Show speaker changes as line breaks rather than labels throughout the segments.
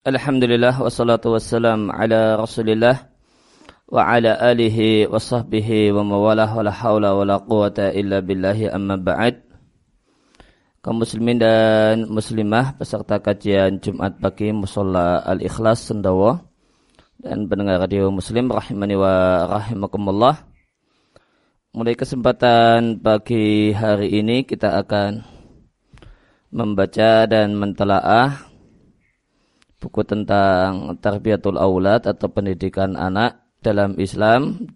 Alhamdulillah wassalatu wassalam ala rasulillah wa ala alihi wa sahbihi wa mawalah wa la hawla wa la quwata illa billahi amma ba'd. Kaum muslimin dan muslimah peserta kajian Jumat pagi Musola Al-Ikhlas Sendawa dan pendengar radio muslim rahimani wa rahimakumullah. Mulai kesempatan pagi hari ini kita akan membaca dan mentelaah buku tentang tarbiyatul aulad atau pendidikan anak dalam Islam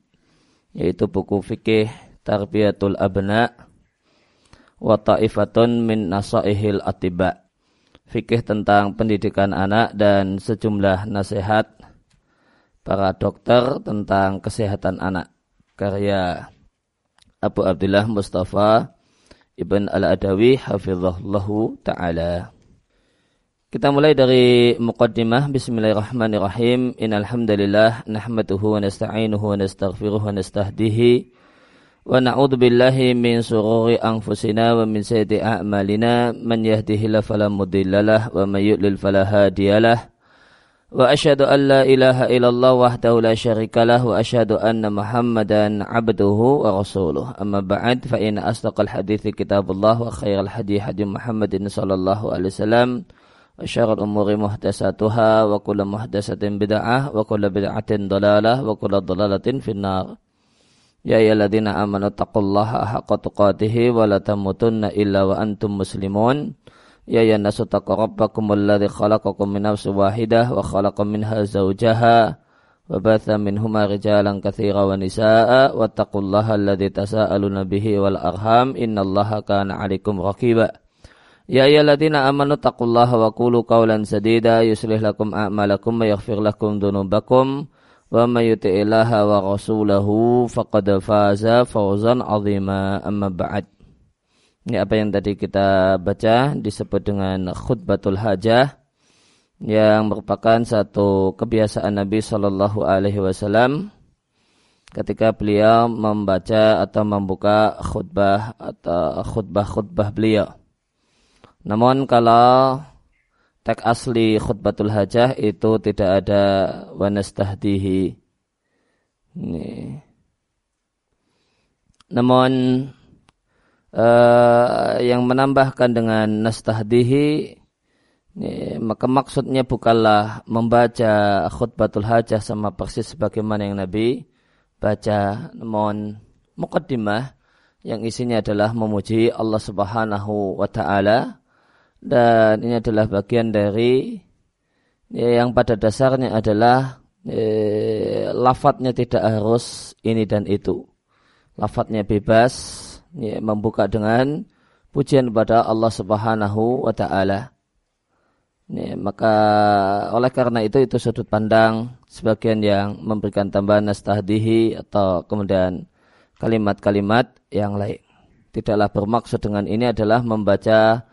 yaitu buku fikih tarbiyatul abna wa ta'ifatun min nasaihil atiba. Fikih tentang pendidikan anak dan sejumlah nasihat para dokter tentang kesehatan anak. Karya Abu Abdullah Mustafa Ibn Al-Adawi hafizahullahu ta'ala kita mulai dari muqaddimah. Bismillahirrahmanirrahim. Innal hamdalillah nahmaduhu wa nasta'inuhu wa nastaghfiruhu wa nastahdihi. Wa na'udzu billahi min sururi anfusina wa min sayyiati a'malina. Man yahdihillahu fala mudhillalah wa may yudlil fala wa asyhadu an la ilaha illallah wahdahu la syarikalah wa asyhadu anna muhammadan abduhu wa rasuluh. Amma ba'd fa inna asdaqal hadithi kitabullah wa khairal hadi hadi muhammadin sallallahu alaihi wasallam وشر الأمور محدثاتها وكل محدثة بدعة وكل بدعة ضلالة وكل ضلالة في النار يا أيها الذين آمنوا اتقوا الله حق تقاته ولا تموتن إلا وأنتم مسلمون يا أيها الناس اتقوا ربكم الذي خلقكم من نفس واحدة وخلق منها زوجها وبث منهما رجالا كثيرا ونساء واتقوا الله الذي تساءلون به والأرحام إن الله كان عليكم رقيبا Ya ayyuhalladzina amanu taqullaha wa qulu qawlan sadida yuslih lakum a'malakum wa yaghfir lakum dhunubakum wa may yuti'illaha wa rasulahu faqad faza fawzan 'azima amma ba'd. Ini apa yang tadi kita baca disebut dengan khutbatul hajah yang merupakan satu kebiasaan Nabi Shallallahu Alaihi Wasallam ketika beliau membaca atau membuka khutbah atau khutbah-khutbah beliau. Namun kalau teks asli khutbatul hajah itu tidak ada wanastahdihi. Ini. Namun uh, yang menambahkan dengan nastahdihi ini, maka maksudnya bukanlah membaca khutbatul hajah sama persis sebagaimana yang Nabi baca namun mukaddimah yang isinya adalah memuji Allah Subhanahu wa taala dan ini adalah bagian dari ya, yang pada dasarnya adalah eh, lafadznya tidak harus ini dan itu. Lafadznya bebas, ya, membuka dengan pujian kepada Allah Subhanahu wa taala. Ya, maka oleh karena itu itu sudut pandang sebagian yang memberikan tambahan nastahdihi atau kemudian kalimat-kalimat yang lain. Tidaklah bermaksud dengan ini adalah membaca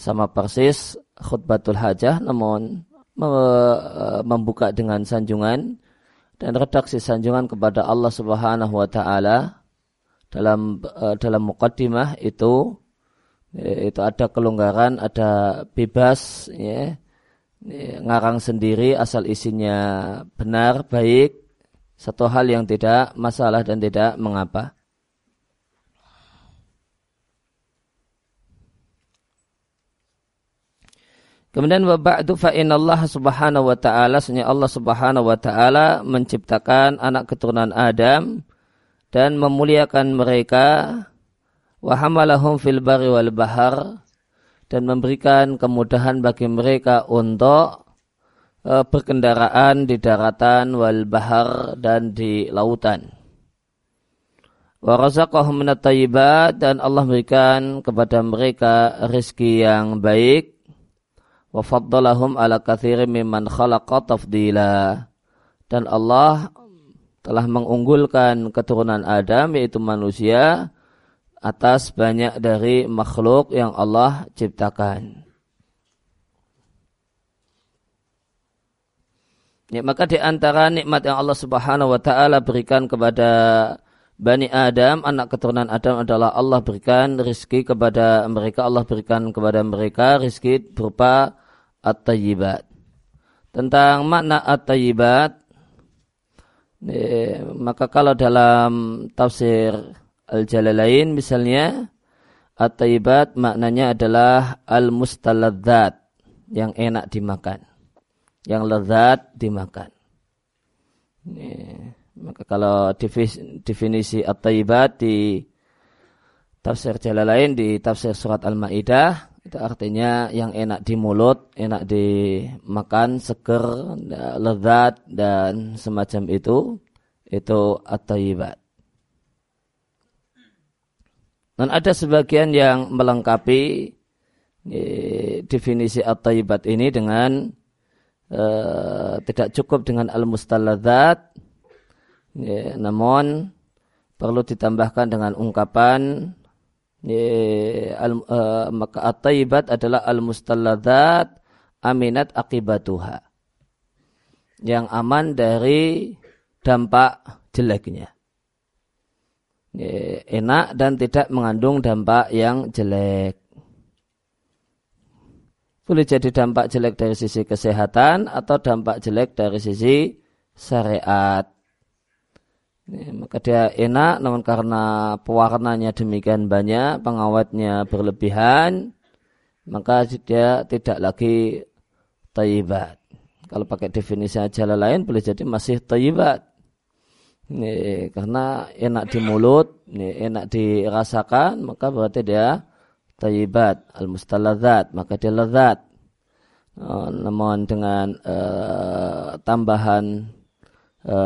sama persis khutbatul hajah namun e, membuka dengan sanjungan dan redaksi sanjungan kepada Allah Subhanahu wa taala dalam e, dalam mukaddimah itu itu ada kelonggaran, ada bebas ya. ngarang sendiri asal isinya benar, baik, satu hal yang tidak masalah dan tidak mengapa. Kemudian wa ba'du fa Allah subhanahu wa ta'ala Sebenarnya Allah subhanahu wa ta'ala menciptakan anak keturunan Adam dan memuliakan mereka wa hamalahum fil bari wal bahar dan memberikan kemudahan bagi mereka untuk uh, berkendaraan di daratan wal bahar dan di lautan. Wa razaqahum minat dan Allah memberikan kepada mereka rezeki yang baik wa faddalahum ala katsirin mimman khalaqa tafdila dan Allah telah mengunggulkan keturunan Adam yaitu manusia atas banyak dari makhluk yang Allah ciptakan. Ya, maka di antara nikmat yang Allah Subhanahu wa taala berikan kepada Bani Adam, anak keturunan Adam adalah Allah berikan rizki kepada mereka, Allah berikan kepada mereka rizki berupa at-tayyibat. tentang makna at-tayyibat maka kalau dalam tafsir Al-Jalalain misalnya at-tayyibat maknanya adalah al-mustaladzat yang enak dimakan yang lezat dimakan maka kalau definisi at-tayyibat di tafsir Jalalain di tafsir surat Al-Maidah itu artinya yang enak di mulut, enak dimakan, seger, lezat dan semacam itu. Itu at-tayyibat. Dan ada sebagian yang melengkapi eh, definisi at-tayyibat ini dengan eh, tidak cukup dengan al-mustaladzat, eh, namun perlu ditambahkan dengan ungkapan al, uh, maka at-tayyibat adalah al-mustaladzat aminat akibatuha. Yang aman dari dampak jeleknya. Enak dan tidak mengandung dampak yang jelek. Boleh jadi dampak jelek dari sisi kesehatan atau dampak jelek dari sisi syariat. Ya, maka dia enak namun karena pewarnanya demikian banyak, pengawetnya berlebihan, maka dia tidak lagi tayyibat. Kalau pakai definisi jalan lain boleh jadi masih tayyibat. Ini, karena enak di mulut, ini, enak dirasakan, maka berarti dia tayyibat, al-mustaladzat, maka dia lezat. Oh, namun dengan uh, tambahan e,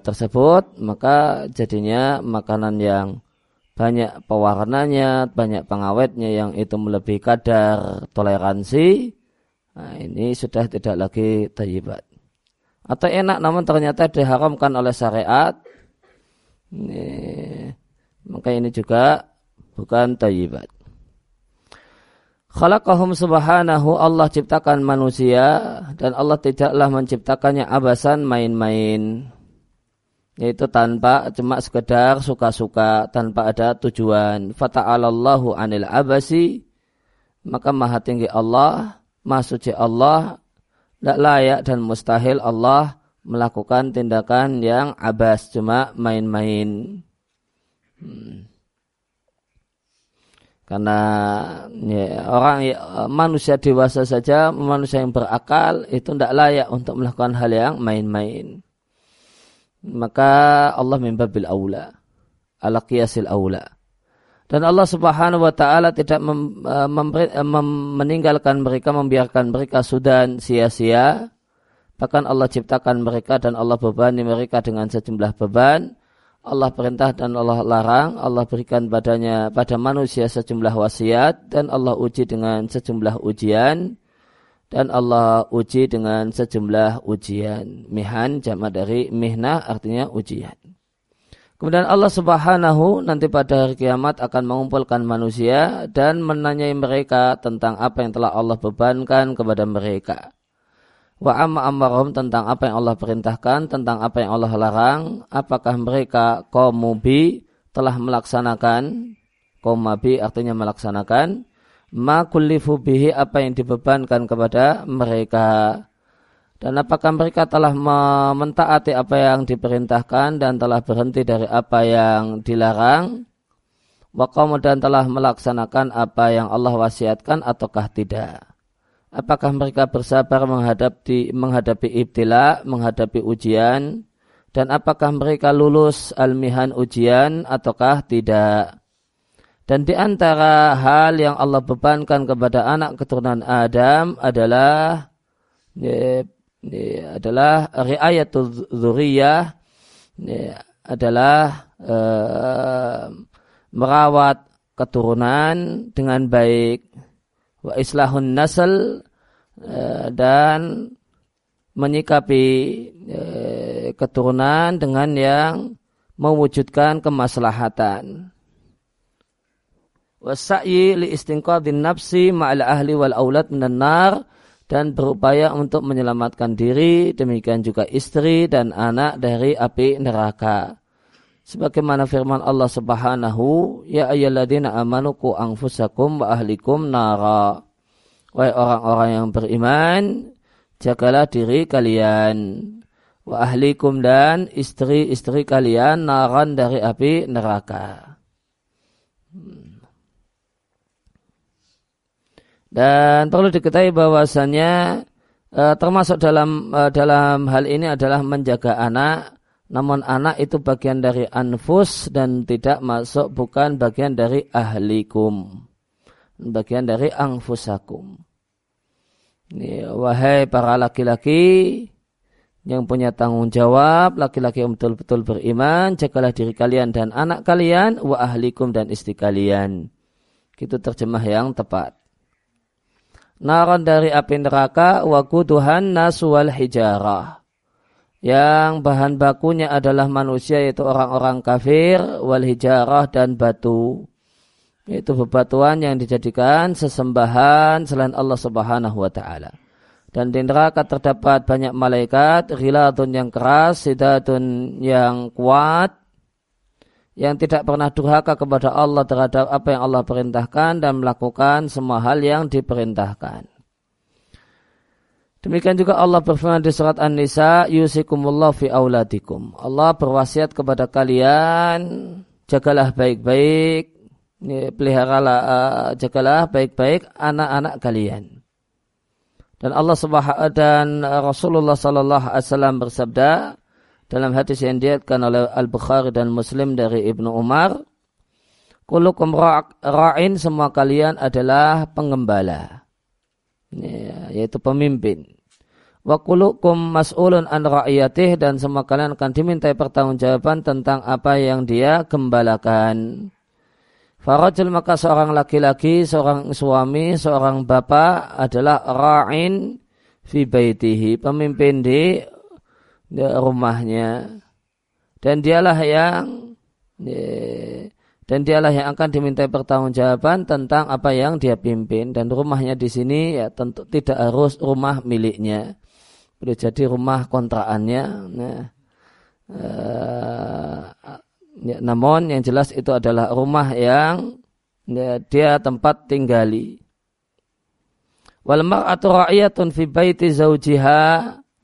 tersebut maka jadinya makanan yang banyak pewarnanya, banyak pengawetnya yang itu melebihi kadar toleransi, nah ini sudah tidak lagi tayyibat. Atau enak namun ternyata diharamkan oleh syariat, ini, maka ini juga bukan tayyibat. Khalaqahum subhanahu Allah ciptakan manusia dan Allah tidaklah menciptakannya abasan main-main. Yaitu tanpa cuma sekedar suka-suka tanpa ada tujuan. Fata'alallahu anil abasi maka maha tinggi Allah, maha suci Allah, tidak layak dan mustahil Allah melakukan tindakan yang abas cuma main-main. Hmm. Karena ya, orang ya, manusia dewasa saja, manusia yang berakal itu tidak layak untuk melakukan hal yang main-main. Maka Allah mimbabil aula, ala qiyasil aula. Dan Allah subhanahu wa ta'ala tidak mem, e, memberi, e, mem, meninggalkan mereka, membiarkan mereka sudah sia-sia. Bahkan Allah ciptakan mereka dan Allah bebani mereka dengan sejumlah beban Allah perintah dan Allah larang, Allah berikan padanya pada manusia sejumlah wasiat dan Allah uji dengan sejumlah ujian dan Allah uji dengan sejumlah ujian. Mihan jamak dari mihnah artinya ujian. Kemudian Allah Subhanahu nanti pada hari kiamat akan mengumpulkan manusia dan menanyai mereka tentang apa yang telah Allah bebankan kepada mereka wa amma amarom tentang apa yang Allah perintahkan, tentang apa yang Allah larang, apakah mereka kaum mubi telah melaksanakan, kaum mabi artinya melaksanakan, ma kullifu bihi apa yang dibebankan kepada mereka. Dan apakah mereka telah mentaati apa yang diperintahkan dan telah berhenti dari apa yang dilarang? Wa dan telah melaksanakan apa yang Allah wasiatkan ataukah tidak? Apakah mereka bersabar menghadapi menghadapi ibtila, menghadapi ujian dan apakah mereka lulus almihan ujian ataukah tidak. Dan di antara hal yang Allah bebankan kepada anak keturunan Adam adalah ini, ini adalah riayatul dzurriyyah adalah uh, merawat keturunan dengan baik wa islahun nasl eh, dan menyikapi eh, keturunan dengan yang mewujudkan kemaslahatan. Wasai li istinqadhin nafsi ma'al ahli wal aulad minan nar dan berupaya untuk menyelamatkan diri demikian juga istri dan anak dari api neraka sebagaimana firman Allah Subhanahu ya ayyuhalladzina amanu qu anfusakum wa ahlikum nara wahai orang-orang yang beriman jagalah diri kalian wa ahlikum dan istri-istri kalian naran dari api neraka. Dan perlu diketahui bahwasannya eh, termasuk dalam eh, dalam hal ini adalah menjaga anak, namun anak itu bagian dari anfus dan tidak masuk bukan bagian dari ahlikum, bagian dari angfusakum. Wahai para laki-laki, yang punya tanggung jawab, laki-laki yang betul-betul beriman, jagalah diri kalian dan anak kalian, wa ahlikum dan istri kalian. Itu terjemah yang tepat. Naran dari api neraka, wa kuduhan naswal hijarah. Yang bahan bakunya adalah manusia yaitu orang-orang kafir, wal hijarah dan batu. Itu bebatuan yang dijadikan sesembahan selain Allah subhanahu wa ta'ala. Dan di neraka terdapat banyak malaikat, ghilatun yang keras, sidatun yang kuat, yang tidak pernah durhaka kepada Allah terhadap apa yang Allah perintahkan dan melakukan semua hal yang diperintahkan. Demikian juga Allah berfirman di surat An-Nisa, Yusikumullah fi auladikum. Allah berwasiat kepada kalian, jagalah baik-baik, peliharalah, uh, jagalah baik-baik anak-anak kalian. Dan Allah Subhanahu dan Rasulullah sallallahu alaihi wasallam bersabda dalam hadis yang diatkan oleh Al-Bukhari dan Muslim dari Ibnu Umar, Kulukum ra'in semua kalian adalah pengembala. Ya, yaitu pemimpin. Wa kulukum mas'ulun an ra'iyatih dan semua kalian akan dimintai pertanggungjawaban tentang apa yang dia gembalakan. Farajul maka seorang laki-laki, seorang suami, seorang bapak adalah ra'in fi baitihi, pemimpin di, rumahnya. Dan dialah yang dan dialah yang akan dimintai pertanggungjawaban tentang apa yang dia pimpin dan rumahnya di sini ya tentu tidak harus rumah miliknya. Boleh jadi rumah kontraannya. Nah, uh, Ya, namun yang jelas itu adalah rumah yang ya, dia tempat tinggali. Wal mar'atu ra'iyatun fi baiti zaujiha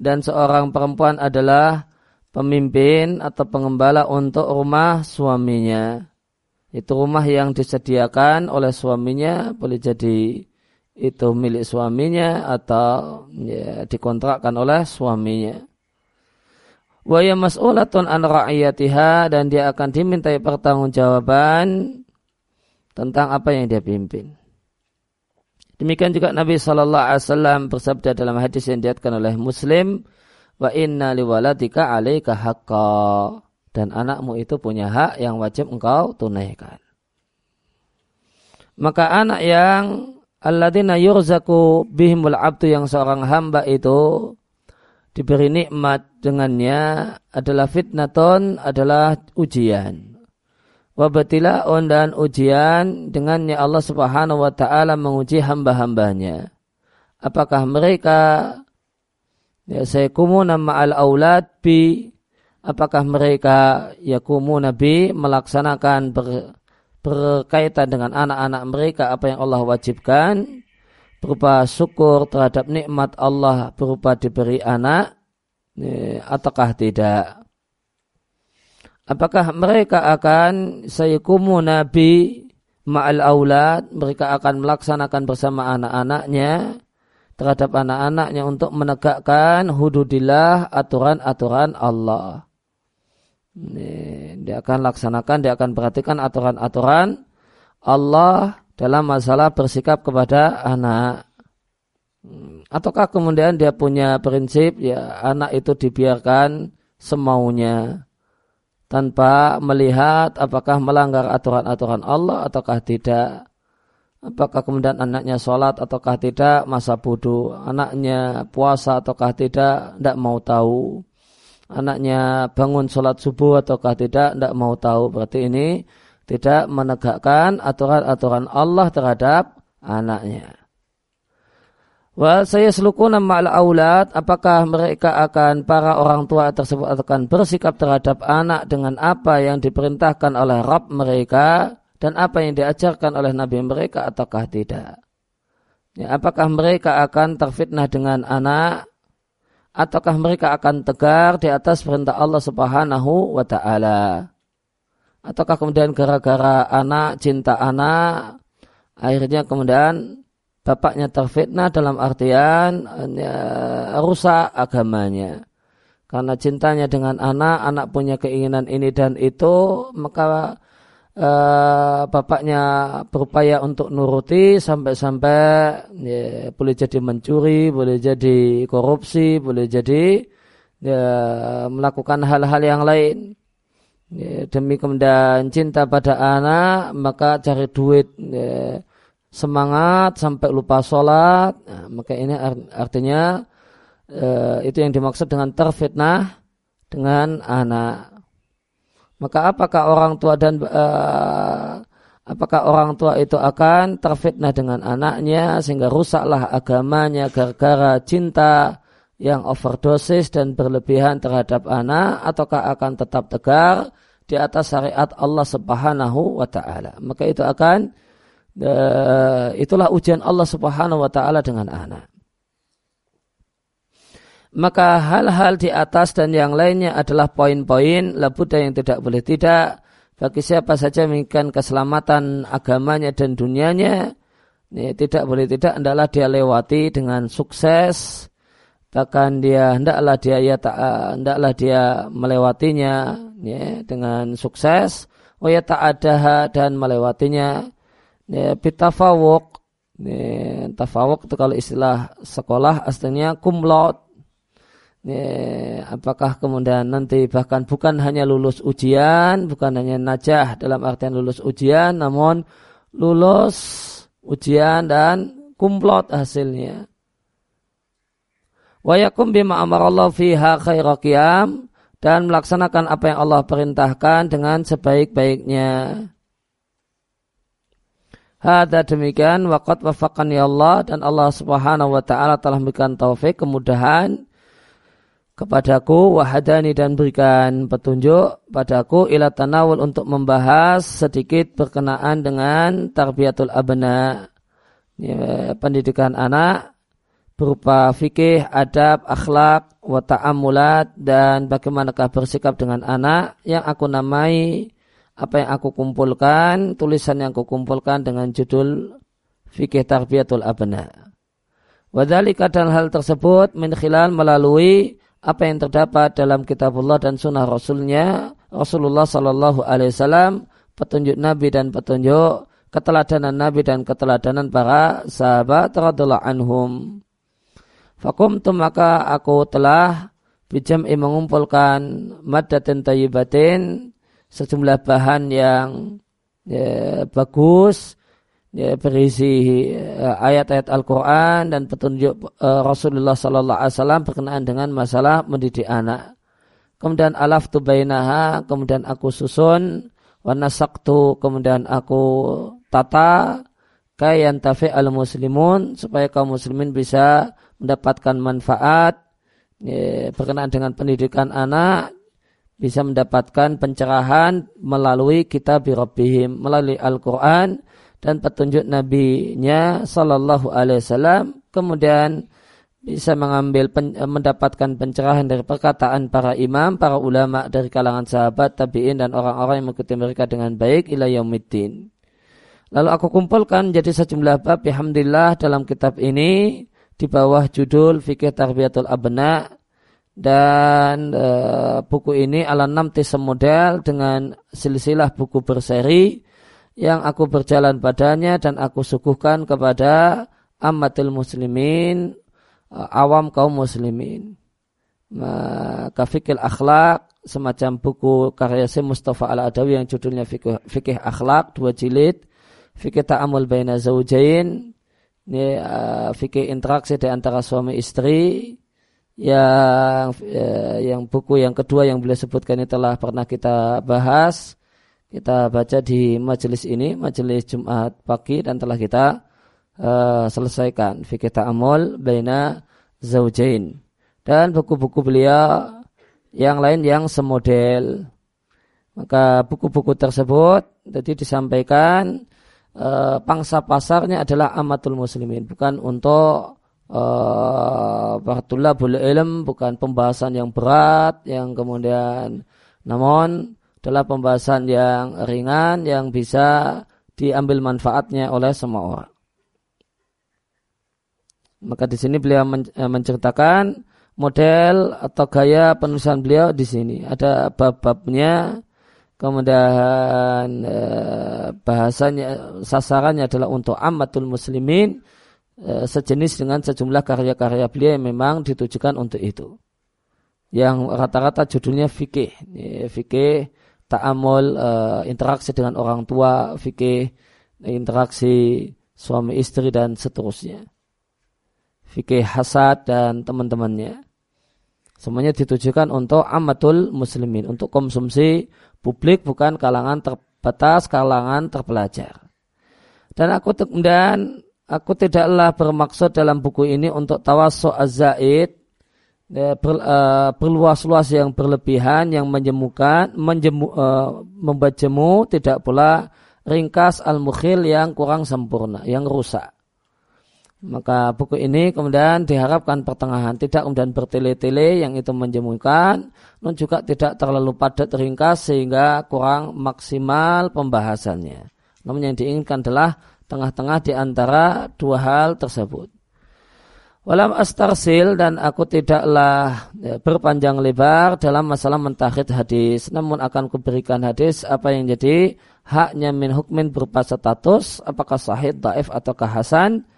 dan seorang perempuan adalah pemimpin atau pengembala untuk rumah suaminya. Itu rumah yang disediakan oleh suaminya boleh jadi itu milik suaminya atau ya, dikontrakkan oleh suaminya wa ya mas'ulatun an ra'iyatiha dan dia akan dimintai pertanggungjawaban tentang apa yang dia pimpin. Demikian juga Nabi Shallallahu Alaihi Wasallam bersabda dalam hadis yang diatkan oleh Muslim, wa inna liwalatika alaika haqqa dan anakmu itu punya hak yang wajib engkau tunaikan. Maka anak yang alladzina yurzaku bihimul abdu yang seorang hamba itu diberi nikmat dengannya adalah fitnaton adalah ujian. on dan ujian dengannya Allah subhanahu wa ta'ala menguji hamba-hambanya. Apakah mereka ya saykumuna ma'al aulad bi apakah mereka yakumuna bi melaksanakan ber, berkaitan dengan anak-anak mereka apa yang Allah wajibkan berupa syukur terhadap nikmat Allah berupa diberi anak ataukah tidak? Apakah mereka akan saykumu nabi ma'al aulad mereka akan melaksanakan bersama anak-anaknya terhadap anak-anaknya untuk menegakkan hududillah aturan-aturan Allah dia akan laksanakan dia akan perhatikan aturan-aturan Allah dalam masalah bersikap kepada anak. Hmm, ataukah kemudian dia punya prinsip ya anak itu dibiarkan semaunya tanpa melihat apakah melanggar aturan-aturan Allah ataukah tidak. Apakah kemudian anaknya sholat ataukah tidak masa bodoh. Anaknya puasa ataukah tidak tidak mau tahu. Anaknya bangun sholat subuh ataukah tidak tidak mau tahu. Berarti ini tidak menegakkan aturan-aturan Allah terhadap anaknya. Wa saya selukuna ma'al aulad, apakah mereka akan, para orang tua tersebut akan bersikap terhadap anak dengan apa yang diperintahkan oleh Rabb mereka dan apa yang diajarkan oleh Nabi mereka ataukah tidak. Ya, apakah mereka akan terfitnah dengan anak ataukah mereka akan tegar di atas perintah Allah Subhanahu wa taala? Ataukah kemudian gara-gara anak cinta anak akhirnya kemudian bapaknya terfitnah dalam artian ya, rusak agamanya? Karena cintanya dengan anak anak punya keinginan ini dan itu maka uh, bapaknya berupaya untuk nuruti sampai-sampai ya, boleh jadi mencuri boleh jadi korupsi boleh jadi ya, melakukan hal-hal yang lain. Ya, demi kemudian cinta pada anak maka cari duit ya, semangat sampai lupa sholat. Nah, maka ini artinya uh, itu yang dimaksud dengan terfitnah dengan anak maka apakah orang tua dan uh, apakah orang tua itu akan terfitnah dengan anaknya sehingga rusaklah agamanya gara-gara cinta yang overdosis dan berlebihan terhadap anak ataukah akan tetap tegar di atas syariat Allah Subhanahu wa taala. Maka itu akan uh, itulah ujian Allah Subhanahu wa taala dengan anak. Maka hal-hal di atas dan yang lainnya adalah poin-poin labuda yang tidak boleh tidak. Bagi siapa saja menginginkan keselamatan agamanya dan dunianya ini tidak boleh tidak hendaklah dia lewati dengan sukses. Bahkan dia hendaklah dia ya tak hendaklah dia melewatinya ya, dengan sukses. Oh ya tak ada dan melewatinya. Ya, bitafawuk ya, tafawuk itu kalau istilah sekolah aslinya kumlot ya, apakah kemudian nanti bahkan bukan hanya lulus ujian bukan hanya najah dalam artian lulus ujian namun lulus ujian dan kumplot hasilnya wa yakum bima amarallahu fiha khaira qiyam dan melaksanakan apa yang Allah perintahkan dengan sebaik-baiknya. Hada demikian waqat ya Allah dan Allah Subhanahu wa taala telah memberikan taufik kemudahan kepadaku wahadani dan berikan petunjuk padaku ila tanawul untuk membahas sedikit berkenaan dengan tarbiyatul abna ya, pendidikan anak berupa fikih, adab, akhlak, wa ta'amulat dan bagaimanakah bersikap dengan anak yang aku namai apa yang aku kumpulkan, tulisan yang aku kumpulkan dengan judul fikih tarbiyatul abna. Wadhalika dan hal tersebut min melalui apa yang terdapat dalam kitabullah dan sunnah rasulnya Rasulullah sallallahu alaihi wasallam petunjuk Nabi dan petunjuk keteladanan Nabi dan keteladanan para sahabat radhiallahu anhum. Fakumtu maka aku telah bijam'i mengumpulkan maddatin tayyibatin sejumlah bahan yang ya, bagus ya, berisi ya, ayat-ayat Al-Quran dan petunjuk uh, Rasulullah Sallallahu Alaihi Wasallam berkenaan dengan masalah mendidik anak. Kemudian alaf tu bainaha, kemudian aku susun, wanasaktu, kemudian aku tata, kayan tafi al muslimun supaya kaum muslimin bisa mendapatkan manfaat ya, berkenaan dengan pendidikan anak bisa mendapatkan pencerahan melalui kitab Rabbihim melalui Al-Quran dan petunjuk Nabi-Nya Sallallahu Alaihi Wasallam kemudian bisa mengambil pen, mendapatkan pencerahan dari perkataan para imam, para ulama dari kalangan sahabat, tabi'in dan orang-orang yang mengikuti mereka dengan baik ila yaumiddin. Lalu aku kumpulkan jadi sejumlah bab, alhamdulillah dalam kitab ini di bawah judul Fikih Tarbiyatul Abna dan e, buku ini ala 6 tisem model dengan silsilah buku berseri yang aku berjalan padanya dan aku suguhkan kepada amatil muslimin e, awam kaum muslimin. Maka fikih akhlak semacam buku karya si Mustafa Al-Adawi yang judulnya fikih, fikih akhlak dua jilid fikih ta'amul baina zaujain ini uh, fikih interaksi di antara suami istri yang uh, yang buku yang kedua yang beliau sebutkan ini telah pernah kita bahas kita baca di majelis ini majelis Jumat pagi dan telah kita uh, selesaikan fikih ta'amul baina zaujain dan buku-buku beliau yang lain yang semodel. Maka buku-buku tersebut tadi disampaikan e, pangsa pasarnya adalah amatul muslimin, bukan untuk
uh, boleh ilm bukan pembahasan yang berat yang kemudian namun adalah pembahasan yang ringan yang bisa diambil manfaatnya oleh semua orang. Maka di sini beliau eh, menceritakan model atau gaya penulisan beliau di sini. Ada bab-babnya, kemudian eh, bahasanya sasarannya adalah untuk amatul muslimin eh, sejenis dengan sejumlah karya-karya beliau yang memang ditujukan untuk itu. Yang rata-rata judulnya fikih, fikih ta'amul interaksi dengan orang tua, fikih interaksi suami istri dan seterusnya fikih hasad dan teman-temannya. Semuanya ditujukan untuk amatul muslimin, untuk konsumsi publik bukan kalangan terbatas, kalangan terpelajar. Dan aku dan aku tidaklah bermaksud dalam buku ini untuk tawasu az-zaid ya, ber, uh, berluas-luas yang berlebihan yang menjemukan menjemu, uh, membajemu tidak pula ringkas al-mukhil yang kurang sempurna yang rusak maka buku ini kemudian diharapkan pertengahan, tidak kemudian bertele-tele yang itu menjemukan, namun juga tidak terlalu padat ringkas sehingga kurang maksimal pembahasannya. Namun yang diinginkan adalah tengah-tengah di antara dua hal tersebut. Walam astarsil dan aku tidaklah ya, berpanjang lebar dalam masalah mentahid hadis. Namun akan kuberikan hadis apa yang jadi haknya min hukmin berupa status, apakah sahih, daif, atau hasan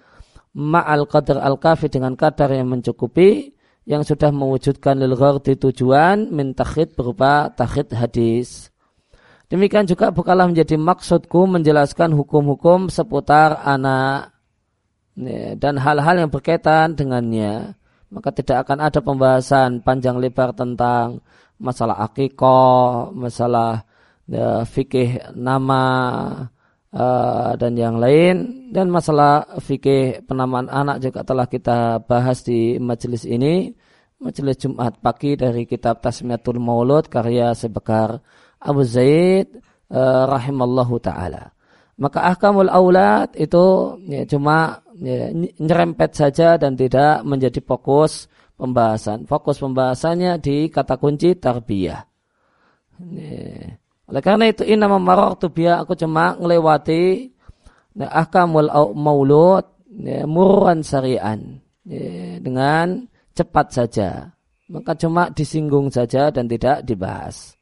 ma'al qadar al-kafi dengan kadar yang mencukupi yang sudah mewujudkan lil di tujuan min takhid berupa takhid hadis. Demikian juga bukanlah menjadi maksudku menjelaskan hukum-hukum seputar anak dan hal-hal yang berkaitan dengannya. Maka tidak akan ada pembahasan panjang lebar tentang masalah akikoh, masalah ya, fikih nama, uh, dan yang lain dan masalah fikih penamaan anak juga telah kita bahas di majelis ini majelis Jumat pagi dari kitab Tasmiyatul Maulud karya Sebekar Abu Zaid uh, rahimallahu taala maka ahkamul aulad itu ya, cuma ya, nyerempet saja dan tidak menjadi fokus pembahasan fokus pembahasannya di kata kunci tarbiyah ya. Oleh karena itu inna tu biya aku cuma ngelewati nah, ahkamul maulud ya, muruan syarian ya, dengan cepat saja. Maka cuma disinggung saja dan tidak dibahas.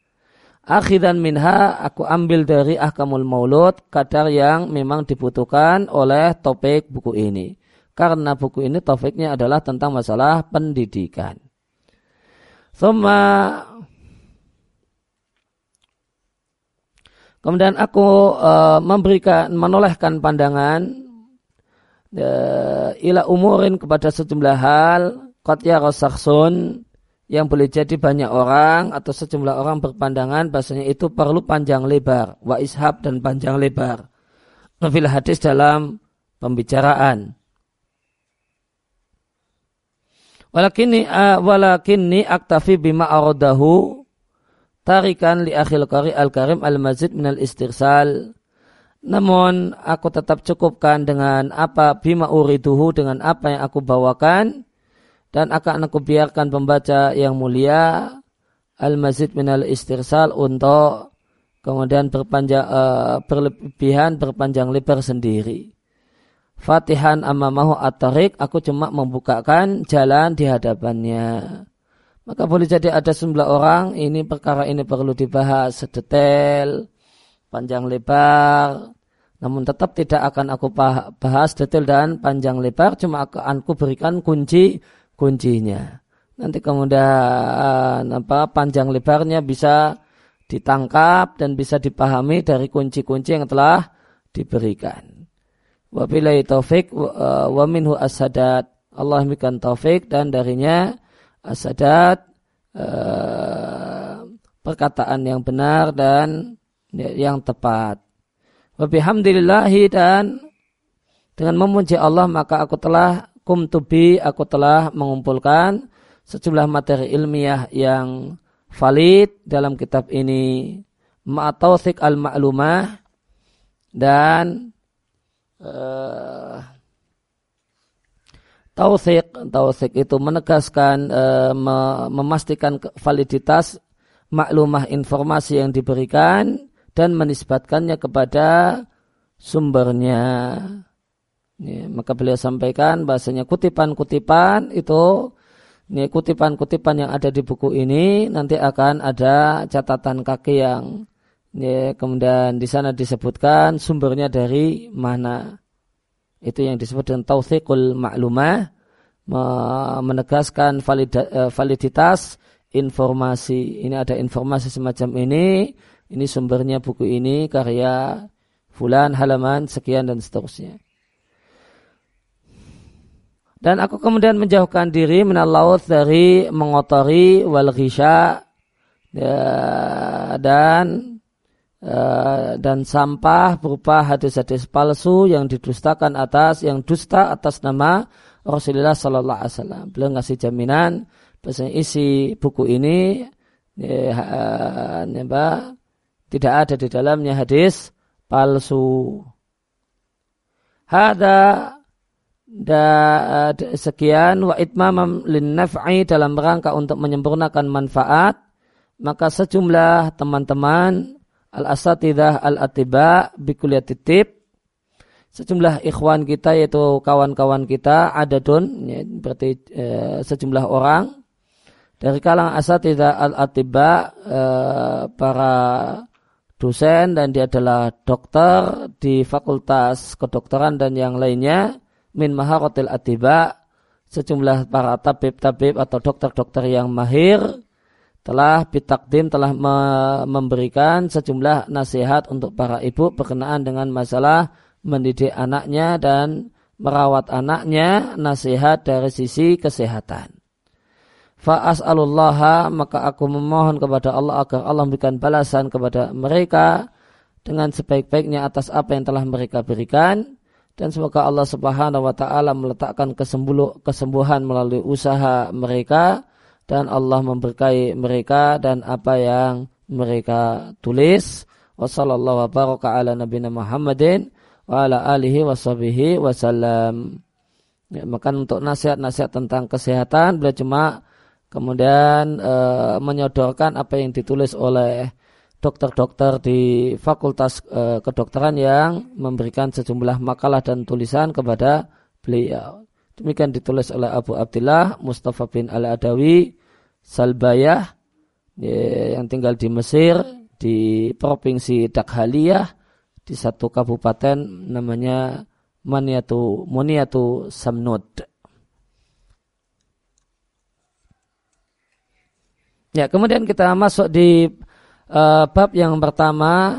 Akhiran minha aku ambil dari ahkamul maulud kadar yang memang dibutuhkan oleh topik buku ini. Karena buku ini topiknya adalah tentang masalah pendidikan. Thumma Kemudian aku uh, memberikan menolehkan pandangan uh, ila umurin kepada sejumlah hal qad saksun yang boleh jadi banyak orang atau sejumlah orang berpandangan bahasanya itu perlu panjang lebar wa ishab dan panjang lebar. Fil hadis dalam pembicaraan. Walakini uh, aktafi bima aradahu tarikan li akhil qari al-karim al-mazid minal istirsal. Namun aku tetap cukupkan dengan apa bima uriduhu dengan apa yang aku bawakan dan akan aku biarkan pembaca yang mulia al-mazid minal istirsal untuk kemudian berpanjang uh, berlebihan berpanjang lebar sendiri. Fatihan amamahu at-tariq aku cuma membukakan jalan di hadapannya. Maka boleh jadi ada sejumlah orang ini perkara ini perlu dibahas sedetail, panjang lebar, namun tetap tidak akan aku bahas detail dan panjang lebar, cuma akan aku berikan kunci kuncinya. Nanti kemudian apa panjang lebarnya bisa ditangkap dan bisa dipahami dari kunci-kunci yang telah diberikan. Wabillahi taufik wa minhu asadat. Allah memberikan taufik dan darinya asadat uh, perkataan yang benar dan yang tepat. Wabihamdillahi dan dengan memuji Allah maka aku telah kumtubi aku telah mengumpulkan sejumlah materi ilmiah yang valid dalam kitab ini ma'atausik al-ma'lumah dan uh, Tausik, tausik itu menegaskan, e, memastikan validitas maklumah informasi yang diberikan dan menisbatkannya kepada sumbernya. Ya, maka beliau sampaikan bahasanya kutipan-kutipan itu ini kutipan-kutipan yang ada di buku ini nanti akan ada catatan kaki yang ya, kemudian di sana disebutkan sumbernya dari mana. Itu yang disebut dengan tausiqul ma'lumah menegaskan eh, validitas informasi. Ini ada informasi semacam ini, ini sumbernya buku ini karya fulan halaman sekian dan seterusnya. Dan aku kemudian menjauhkan diri minal dari mengotori wal ghisha ya, dan uh, dan sampah berupa hadis-hadis palsu yang didustakan atas yang dusta atas nama Rasulullah Sallallahu Alaihi Wasallam. Beliau ngasih jaminan bahasanya isi buku ini ya, ya, tidak ada di dalamnya hadis palsu. Hada da, sekian. Wa itmamam lin naf'i dalam rangka untuk menyempurnakan manfaat. Maka sejumlah teman-teman al asatidah al atiba bikuliat titip. Sejumlah ikhwan kita yaitu kawan-kawan kita ada don ya, berarti e, sejumlah orang. Dari kalangan asatidah al atiba e, para dosen dan dia adalah dokter di fakultas kedokteran dan yang lainnya min maharotil atiba sejumlah para tabib-tabib atau dokter-dokter yang mahir telah bitakdim telah me memberikan sejumlah nasihat untuk para ibu berkenaan dengan masalah mendidik anaknya dan merawat anaknya nasihat dari sisi kesehatan. Fa'as'alullaha maka aku memohon kepada Allah agar Allah memberikan balasan kepada mereka dengan sebaik-baiknya atas apa yang telah mereka berikan dan semoga Allah Subhanahu wa taala meletakkan kesembuhan melalui usaha mereka dan Allah memberkahi mereka dan apa yang mereka tulis. Wassallallahu baraka ala nabiyina Muhammadin wa ala alihi washabihi wasallam. Ya, maka untuk nasihat-nasihat tentang kesehatan beliau cuma kemudian e, menyodorkan apa yang ditulis oleh dokter-dokter di fakultas e, kedokteran yang memberikan sejumlah makalah dan tulisan kepada beliau. Demikian ditulis oleh Abu Abdullah Mustafa bin Al-Adawi Salbayah ya, yang tinggal di Mesir di provinsi Dakhaliyah di satu kabupaten namanya Maniatu Muniatu Samnud. Ya, kemudian kita masuk di uh, bab yang pertama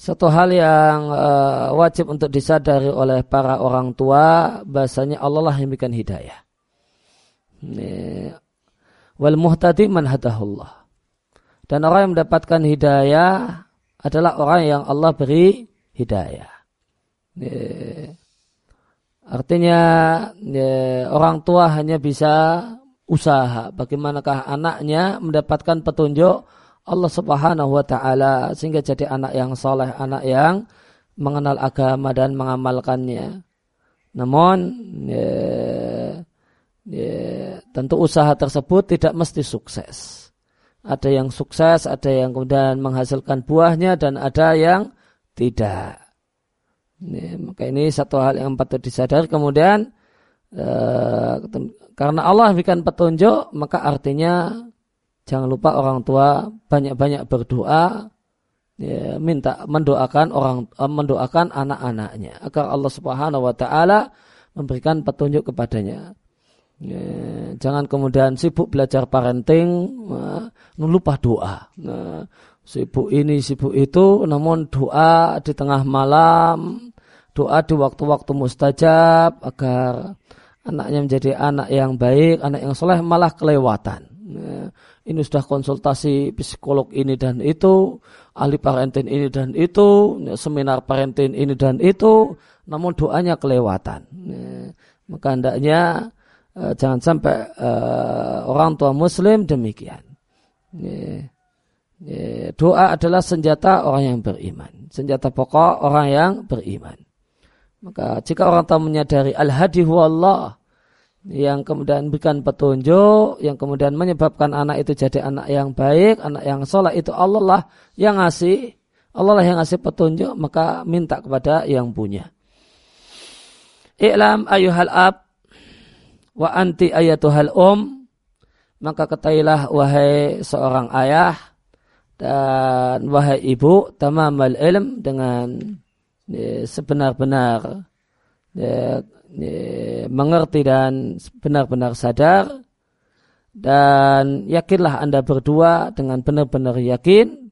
satu hal yang uh, wajib untuk disadari oleh para orang tua bahasanya Allah lah yang berikan hidayah. Wal muhtadi man hadahullah. Dan orang yang mendapatkan hidayah adalah orang yang Allah beri hidayah. Artinya orang tua hanya bisa usaha bagaimanakah anaknya mendapatkan petunjuk Allah Subhanahu wa taala sehingga jadi anak yang soleh, anak yang mengenal agama dan mengamalkannya. Namun ya, ya, tentu usaha tersebut tidak mesti sukses. Ada yang sukses, ada yang kemudian menghasilkan buahnya dan ada yang tidak. Ya, maka ini satu hal yang patut disadari. Kemudian eh, karena Allah berikan petunjuk, maka artinya Jangan lupa orang tua banyak-banyak berdoa ya, minta mendoakan orang eh, mendoakan anak-anaknya agar Allah Subhanahu wa taala memberikan petunjuk kepadanya. Ya, jangan kemudian sibuk belajar parenting, nah, lupa doa. Nah, sibuk ini, sibuk itu, namun doa di tengah malam, doa di waktu-waktu mustajab agar anaknya menjadi anak yang baik, anak yang soleh malah kelewatan. Nah, ini sudah konsultasi psikolog ini dan itu, ahli parenting ini dan itu, seminar parenting ini dan itu, namun doanya kelewatan. Maka hendaknya uh, jangan sampai uh, orang tua muslim demikian. Doa adalah senjata orang yang beriman. Senjata pokok orang yang beriman. Maka jika orang tua menyadari al-hadi Allah, yang kemudian berikan petunjuk, yang kemudian menyebabkan anak itu jadi anak yang baik, anak yang soleh itu Allah lah yang ngasih, Allah lah yang ngasih petunjuk, maka minta kepada yang punya. I'lam ayuhal ab wa anti ayatuhal um maka ketahuilah wahai seorang ayah dan wahai ibu tamamal ilm dengan ya, sebenar-benar ya, mengerti dan benar-benar sadar. Dan yakinlah anda berdua dengan benar-benar yakin.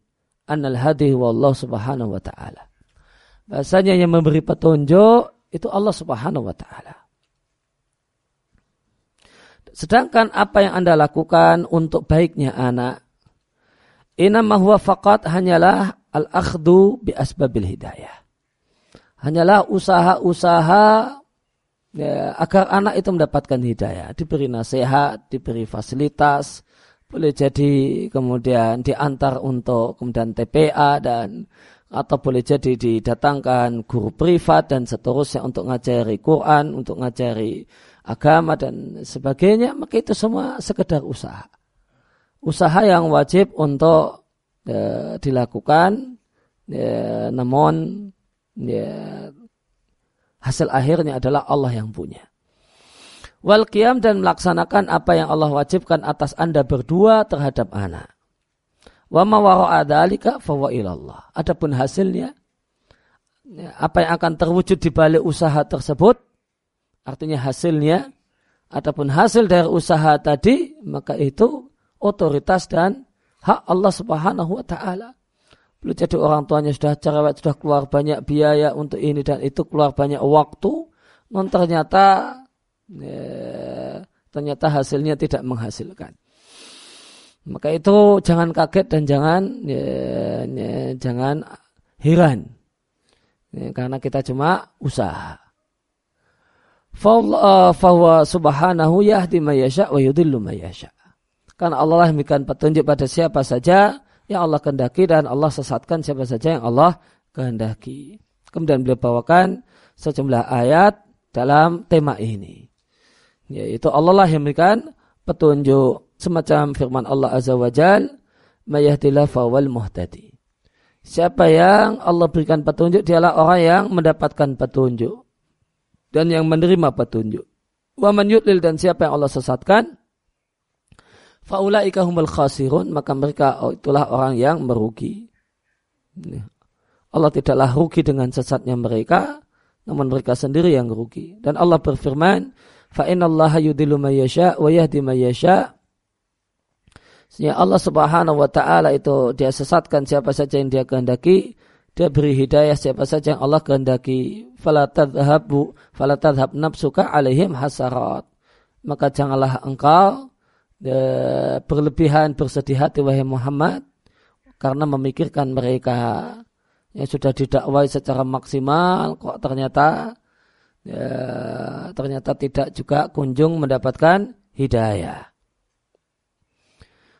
Annal hadi wallahu subhanahu wa ta'ala. Bahasanya yang memberi petunjuk itu Allah subhanahu wa ta'ala. Sedangkan apa yang anda lakukan untuk baiknya anak inama huwa faqat hanyalah al-akhdu bi asbabil hidayah. Hanyalah usaha-usaha ya, agar anak itu mendapatkan hidayah, diberi nasihat, diberi fasilitas, boleh jadi kemudian diantar untuk kemudian TPA dan atau boleh jadi didatangkan guru privat dan seterusnya untuk ngajari Quran, untuk ngajari agama dan sebagainya, maka itu semua sekedar usaha. Usaha yang wajib untuk ya, dilakukan, ya, namun ya, hasil akhirnya adalah Allah yang punya. Wal qiyam dan melaksanakan apa yang Allah wajibkan atas anda berdua terhadap anak. Wa ma wara'a dzalika fa ilallah. Adapun hasilnya ya, apa yang akan terwujud di balik usaha tersebut artinya hasilnya adapun hasil dari usaha tadi maka itu otoritas dan hak Allah Subhanahu wa taala. Belum jadi orang tuanya sudah cerewet, sudah keluar banyak biaya untuk ini dan itu, keluar banyak waktu. Non ternyata ya, ternyata hasilnya tidak menghasilkan. Maka itu jangan kaget dan jangan ya, ya, jangan heran. Ya, karena kita cuma usaha. Fahuwa subhanahu yahdi mayasya wa yudillu mayasya. Karena Allah lah memberikan petunjuk pada siapa saja yang Allah kehendaki dan Allah sesatkan siapa saja yang Allah kehendaki. Kemudian beliau bawakan sejumlah ayat dalam tema ini. Yaitu Allah lah yang memberikan petunjuk semacam firman Allah Azza wa Jal, fawal muhtadi. Siapa yang Allah berikan petunjuk dialah orang yang mendapatkan petunjuk dan yang menerima petunjuk. Wa man dan siapa yang Allah sesatkan faulaika humul khasirun maka mereka oh, itulah orang yang merugi. Allah tidaklah rugi dengan sesatnya mereka, namun mereka sendiri yang rugi. Dan Allah berfirman, fa Allah yudillu may yasha wa yahdi may yasha. Allah Subhanahu wa taala itu dia sesatkan siapa saja yang dia kehendaki, dia beri hidayah siapa saja yang Allah kehendaki. Fala tadhhabu fala tadhhab nafsuka alaihim hasarat. Maka janganlah engkau berlebihan bersedih hati wahai Muhammad karena memikirkan mereka yang sudah didakwai secara maksimal kok ternyata ya, ternyata tidak juga kunjung mendapatkan hidayah.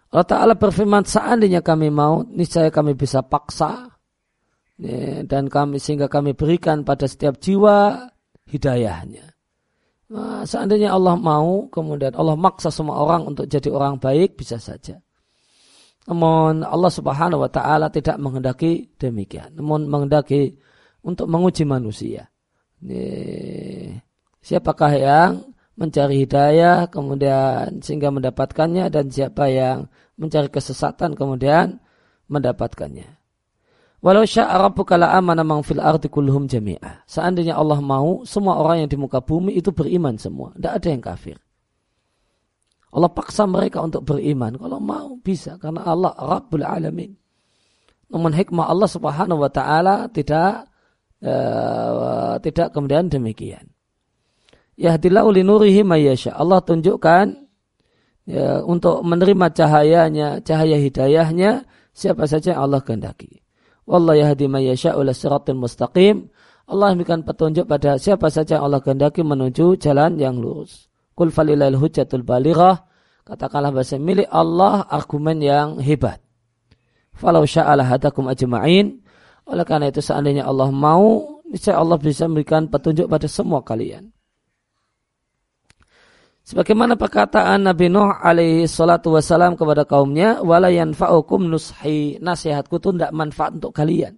Allah Ta'ala berfirman seandainya kami mau niscaya kami bisa paksa ya, dan kami sehingga kami berikan pada setiap jiwa hidayahnya. Nah, seandainya Allah mau, kemudian Allah maksa semua orang untuk jadi orang baik, bisa saja. Namun Allah subhanahu wa ta'ala tidak menghendaki demikian. Namun menghendaki untuk menguji manusia. Ini, siapakah yang mencari hidayah kemudian sehingga mendapatkannya dan siapa yang mencari kesesatan kemudian mendapatkannya. Walau sya'a rabbuka la'amana man fil ardi kulluhum jami'ah. Seandainya Allah mau, semua orang yang di muka bumi itu beriman semua. Tidak ada yang kafir. Allah paksa mereka untuk beriman. Kalau mau, bisa. Karena Allah Rabbul Alamin. Namun hikmah Allah subhanahu wa ta'ala tidak uh, tidak kemudian demikian. Yahdillahu linurihi mayyasha. Allah tunjukkan ya, untuk menerima cahayanya, cahaya hidayahnya, siapa saja yang Allah kehendaki. Wallah yahdi may yasha'u siratul mustaqim. Allah memberikan petunjuk pada siapa saja Allah kehendaki menuju jalan yang lurus. Kul falilal hujjatul balighah. Katakanlah bahasa milik Allah argumen yang hebat. Falau sya'ala hadakum ajma'in. Oleh karena itu seandainya Allah mau, niscaya Allah bisa memberikan petunjuk pada semua kalian. Sebagaimana perkataan Nabi Nuh alaihi salatu wasalam kepada kaumnya, wala yanfa'ukum nushi, nasihatku itu tidak manfaat untuk kalian.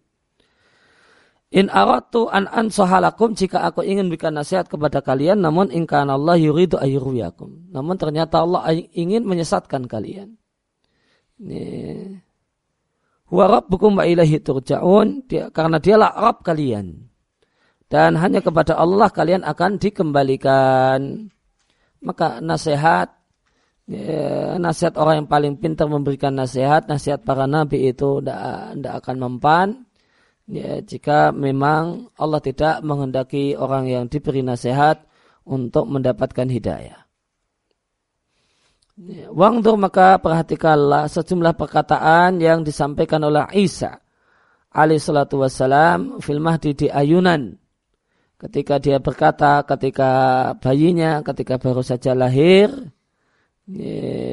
In aratu an ansahalakum jika aku ingin berikan nasihat kepada kalian namun in kana Allah yuridu ayyurwiyakum. Namun ternyata Allah ingin menyesatkan kalian. Huwa rabbukum wa ilahi turja'un dia, karena dialah Rabb kalian. Dan hanya kepada Allah kalian akan dikembalikan. Maka nasihat ya, nasihat orang yang paling pintar memberikan nasihat, nasihat para nabi itu tidak akan mempan ya, jika memang Allah tidak menghendaki orang yang diberi nasihat untuk mendapatkan hidayah. Ya, Wangdur maka perhatikanlah sejumlah perkataan yang disampaikan oleh Isa alaihi salatu wassalam fil mahdi di ayunan ketika dia berkata ketika bayinya ketika baru saja lahir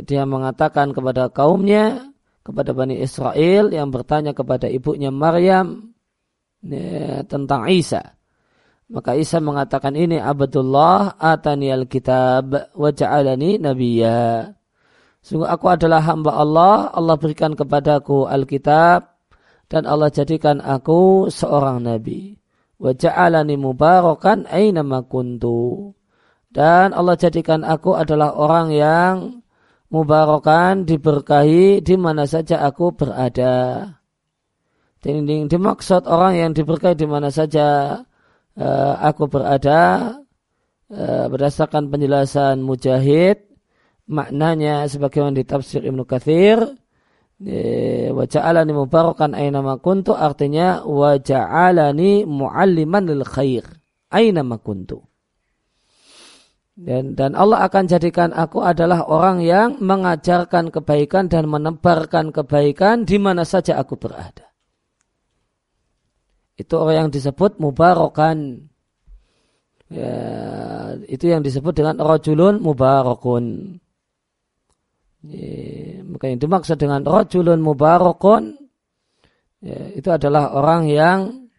dia mengatakan kepada kaumnya kepada Bani Israel yang bertanya kepada ibunya Maryam ya, tentang Isa. Maka Isa mengatakan ini Abdullah atani alkitab wa ja'alani nabiyya. Sungguh aku adalah hamba Allah, Allah berikan kepadaku Alkitab dan Allah jadikan aku seorang nabi. Wa ja'alani mubarakan aina kuntu. Dan Allah jadikan aku adalah orang yang mubarakan diberkahi di mana saja aku berada. Dinding dimaksud orang yang diberkahi di mana saja uh, aku berada uh, berdasarkan penjelasan Mujahid maknanya sebagaimana di tafsir Ibnu Katsir wa ja'alani mubarakan aina ma kuntu artinya wa ja'alani mualliman lil khair aina ma kuntu. Dan, dan Allah akan jadikan aku adalah orang yang mengajarkan kebaikan dan menebarkan kebaikan di mana saja aku berada. Itu orang yang disebut mubarokan ya, itu yang disebut dengan rojulun mubarokun ya, maka yang dimaksud dengan rojulun mubarokun. Ya, itu adalah orang yang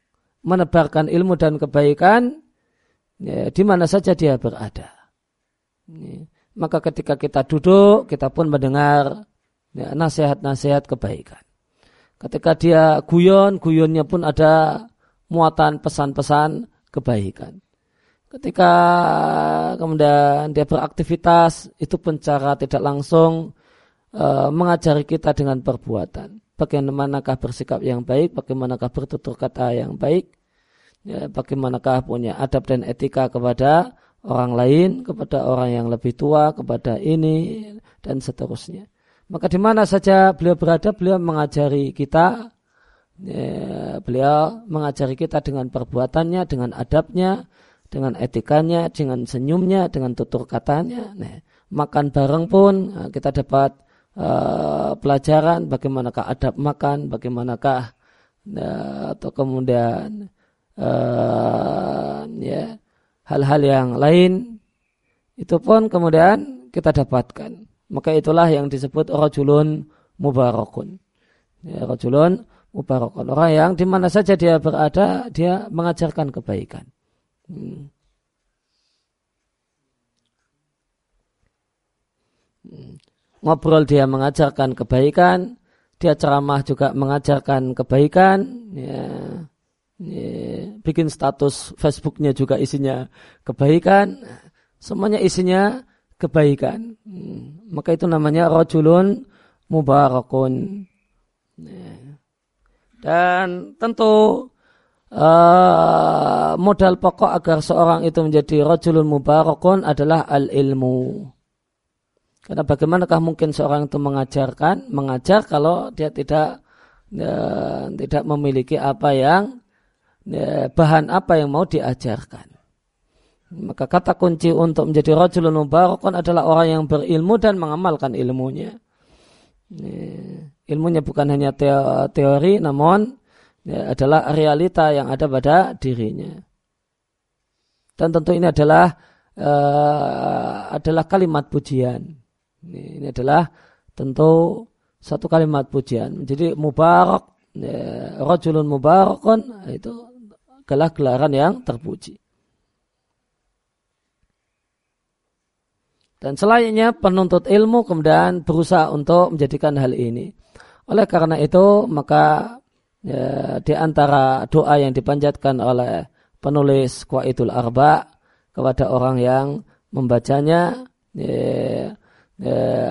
menebarkan ilmu dan kebaikan ya, di mana saja dia berada. Ya, maka ketika kita duduk kita pun mendengar ya, nasihat-nasihat kebaikan. Ketika dia guyon, guyonnya pun ada muatan pesan-pesan kebaikan. Ketika kemudian dia beraktivitas, itu pun cara tidak langsung e, mengajari kita dengan perbuatan. Bagaimanakah bersikap yang baik, bagaimanakah bertutur kata yang baik, ya, bagaimanakah punya adab dan etika kepada orang lain, kepada orang yang lebih tua, kepada ini, dan seterusnya. Maka di mana saja beliau berada, beliau mengajari kita, ya, beliau mengajari kita dengan perbuatannya, dengan adabnya, dengan etikanya, dengan senyumnya, dengan tutur katanya. Nah, makan bareng pun nah, kita dapat uh, pelajaran bagaimanakah adab makan, bagaimanakah uh, atau kemudian uh, ya hal-hal yang lain itu pun kemudian kita dapatkan. Maka itulah yang disebut rajulun mubarakun. Ya, rajulun mubarakun. Orang yang di mana saja dia berada, dia mengajarkan kebaikan. Hmm. Hmm. Ngobrol dia mengajarkan kebaikan, dia ceramah juga mengajarkan kebaikan, ya, ya, bikin status Facebooknya juga isinya kebaikan, semuanya isinya kebaikan. Hmm. Maka itu namanya rojulun mubarakun. Dan tentu uh, modal pokok agar seorang itu menjadi rojulun mubarakun adalah al-ilmu. Karena bagaimanakah mungkin seorang itu mengajarkan, mengajar kalau dia tidak uh, tidak memiliki apa yang uh, bahan apa yang mau diajarkan. Maka kata kunci untuk menjadi rajulun mubarakun adalah orang yang berilmu dan mengamalkan ilmunya. Ilmunya bukan hanya teori, namun ya, adalah realita yang ada pada dirinya. Dan tentu ini adalah uh, adalah kalimat pujian. Ini, ini adalah tentu satu kalimat pujian. Jadi mubarak, ya, rajulun mubarakun itu adalah gelaran yang terpuji. Dan selayaknya penuntut ilmu kemudian berusaha untuk menjadikan hal ini. Oleh karena itu maka ya, di antara doa yang dipanjatkan oleh penulis Qaidul Arba kepada orang yang membacanya ya, ya,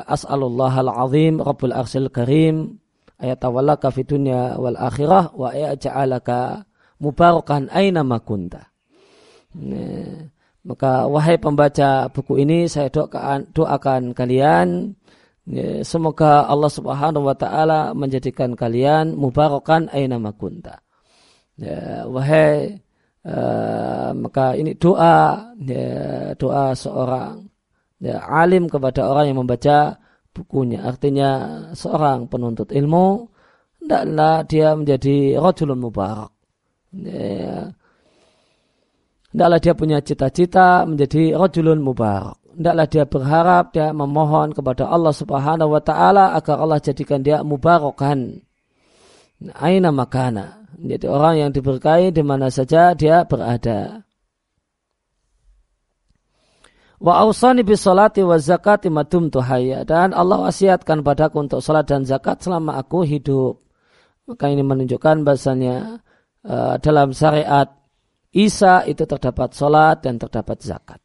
As'alullah al-azim Rabbul arsil karim ayat awalaka fi dunya wal akhirah wa ja'alaka mubarakan aina makunta. Ya, maka wahai pembaca buku ini saya doakan, doakan kalian ya, semoga Allah Subhanahu wa taala menjadikan kalian mubarakan aina makunta. Ya, wahai uh, maka ini doa ya, doa seorang ya, alim kepada orang yang membaca bukunya. Artinya seorang penuntut ilmu hendaklah dia menjadi rajulun mubarak. Ya, Tidaklah dia punya cita-cita menjadi rajulun mubarak. Tidaklah dia berharap, dia memohon kepada Allah subhanahu wa ta'ala agar Allah jadikan dia mubarakan. Aina makana. Jadi orang yang diberkahi di mana saja dia berada. Wa awsani bis salati wa zakati madum tuhaya. Dan Allah wasiatkan padaku untuk salat dan zakat selama aku hidup. Maka ini menunjukkan bahasanya uh, dalam syariat Isa itu terdapat solat dan terdapat zakat.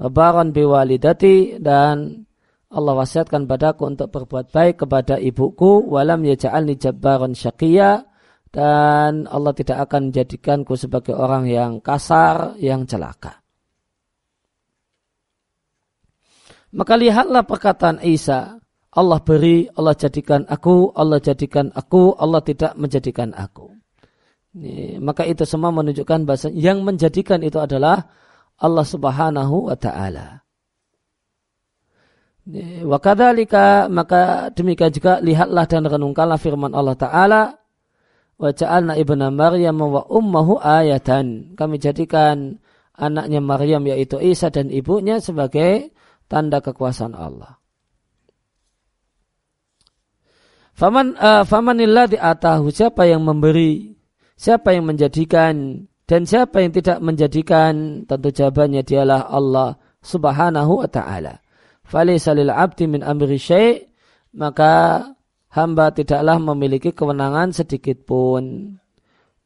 Baron biwalidati dan Allah wasiatkan padaku untuk berbuat baik kepada ibuku walam yaj'alni jabbaron syaqiyya dan Allah tidak akan menjadikanku sebagai orang yang kasar, yang celaka. Maka lihatlah perkataan Isa, Allah beri, Allah jadikan aku, Allah jadikan aku, Allah tidak menjadikan aku. Maka itu semua menunjukkan bahasa yang menjadikan itu adalah Allah Subhanahu wa taala. Wa kadzalika maka demikian juga lihatlah dan renungkanlah firman Allah taala wa ja'alna ibna Maryam wa ummuhu ayatan. Kami jadikan anaknya Maryam yaitu Isa dan ibunya sebagai tanda kekuasaan Allah. Faman uh, famanilladzi atahu siapa yang memberi Siapa yang menjadikan dan siapa yang tidak menjadikan tentu jawabannya dialah Allah Subhanahu wa taala. Falaysa lil 'abdi min amri syai' maka hamba tidaklah memiliki kewenangan sedikit pun.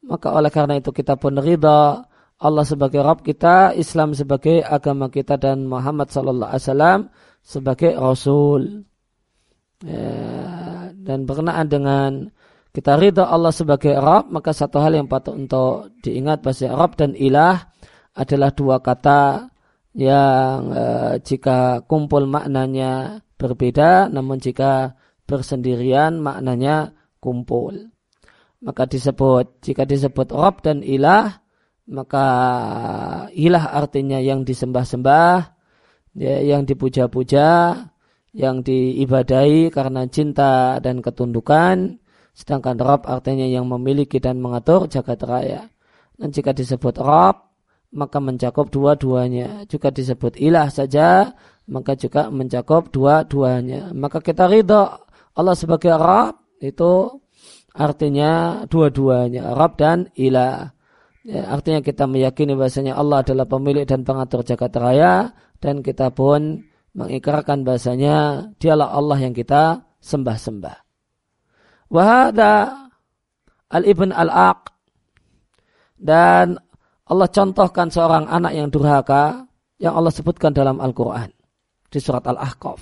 Maka oleh karena itu kita pun ridha Allah sebagai Rabb kita, Islam sebagai agama kita dan Muhammad sallallahu alaihi wasallam sebagai rasul. Ya, dan berkenaan dengan kita ridha Allah sebagai Rabb, maka satu hal yang patut untuk diingat bahwa Rabb dan Ilah adalah dua kata yang e, jika kumpul maknanya berbeda, namun jika bersendirian maknanya kumpul. Maka disebut, jika disebut Rabb dan Ilah, maka ilah artinya yang disembah-sembah, ya, yang dipuja-puja, yang diibadai karena cinta dan ketundukan, Sedangkan Rob artinya yang memiliki dan mengatur jagat raya. Dan jika disebut Rob, maka mencakup dua-duanya. Juga disebut ilah saja, maka juga mencakup dua-duanya. Maka kita ridho Allah sebagai Rob itu artinya dua-duanya. Rob dan ilah. Ya, artinya kita meyakini bahasanya Allah adalah pemilik dan pengatur jagat raya dan kita pun mengikrarkan bahasanya dialah Allah yang kita sembah-sembah. Wahada al-ibn al-aq. Dan Allah contohkan seorang anak yang durhaka yang Allah sebutkan dalam Al-Quran. Di surat Al-Ahqaf.